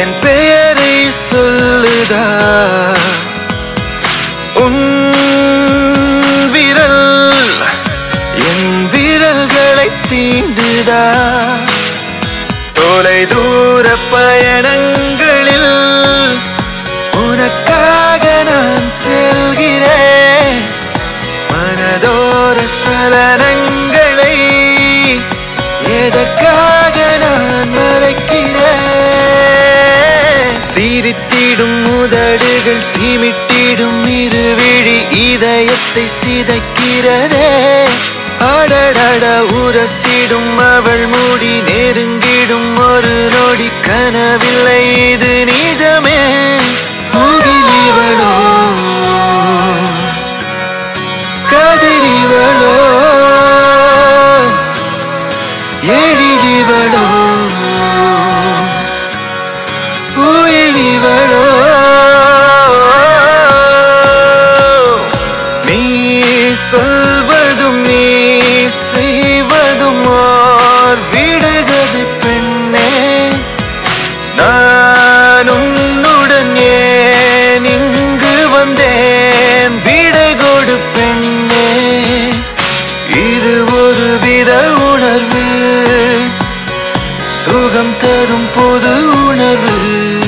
என் பெயரை சொல்லுதா உன் விரல் என் விரல்களை தீண்டுதா தொலை தூர பயணங்களில் உனக்காக நான் செல்கிறேன். மனதோர சலனங்களை எதற்காக நான் கடுகள் சீமிட்டிடும் இருவிழி இதயத்தை சிதைக்கிறதே. அடடட உரசிடும் அவள் மூடி நெருங்கிடும் ஒரு நொடி சொல்வதும் நீ செய்வதும் ஓர் விடுகது பெண்ணே. நான் உன்னுடன் ஏன் இங்கு வந்தேன்? விடை பெண்ணே. இது ஒரு வித உணர்வு. சுகம் தரும் பொது உணர்வு.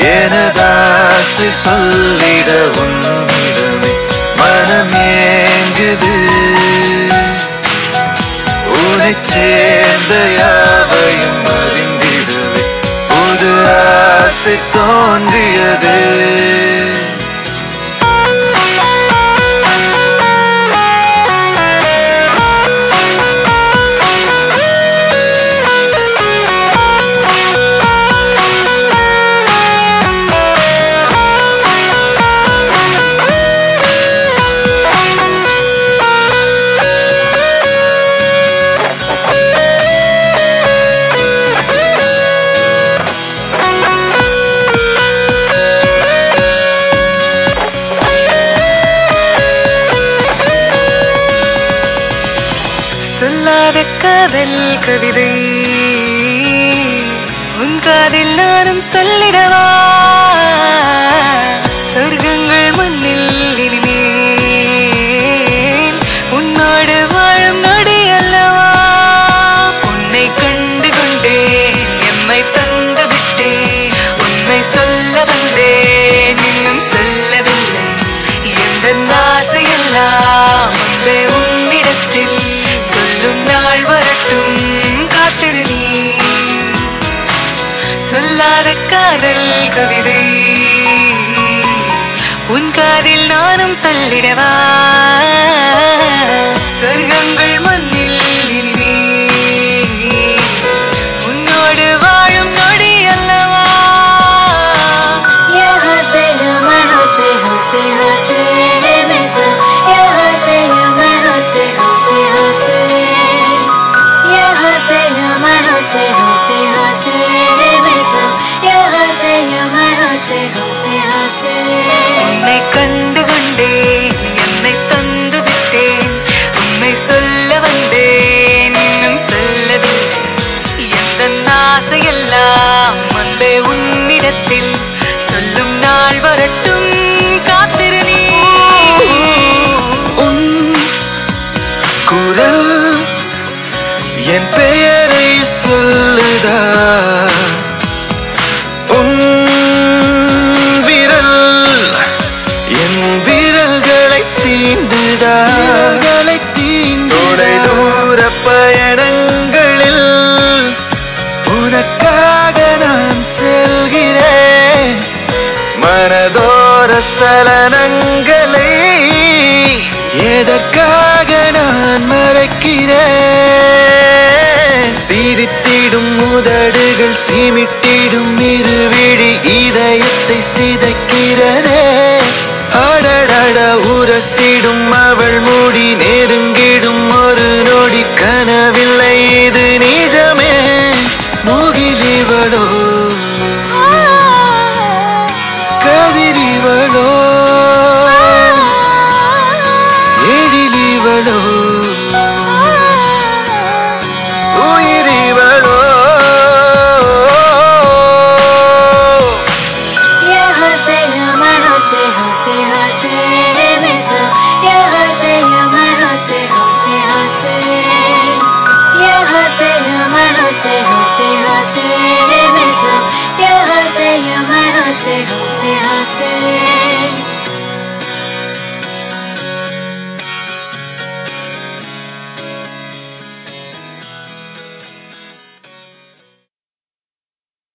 எனதாசை சொல்லிட உன்னிடமே மனம் ஏங்குது. உனை சேர்ந்த யாவையும் அறிந்திடுவே புது ஆசை தோன்றியது. சொல்லாத காதல் கவிதை. உன் காதில் நானும் சொல்லிடவா? காதல் கவிதை. உன் காதில் நானும் சொல்லிடவா? சலனங்களை எதற்காக நான் மறைக்கிறேன். சிரித்திடும் முதடுகள் சீமிட்டிடும் இருவிழி இதயத்தை சிதைக்கிறதே. அடடட உரசிடும் அவள் மூடி நெருங்கிடும் you my say, hussy, say baby, say. you hussy, you my say, hussy, say.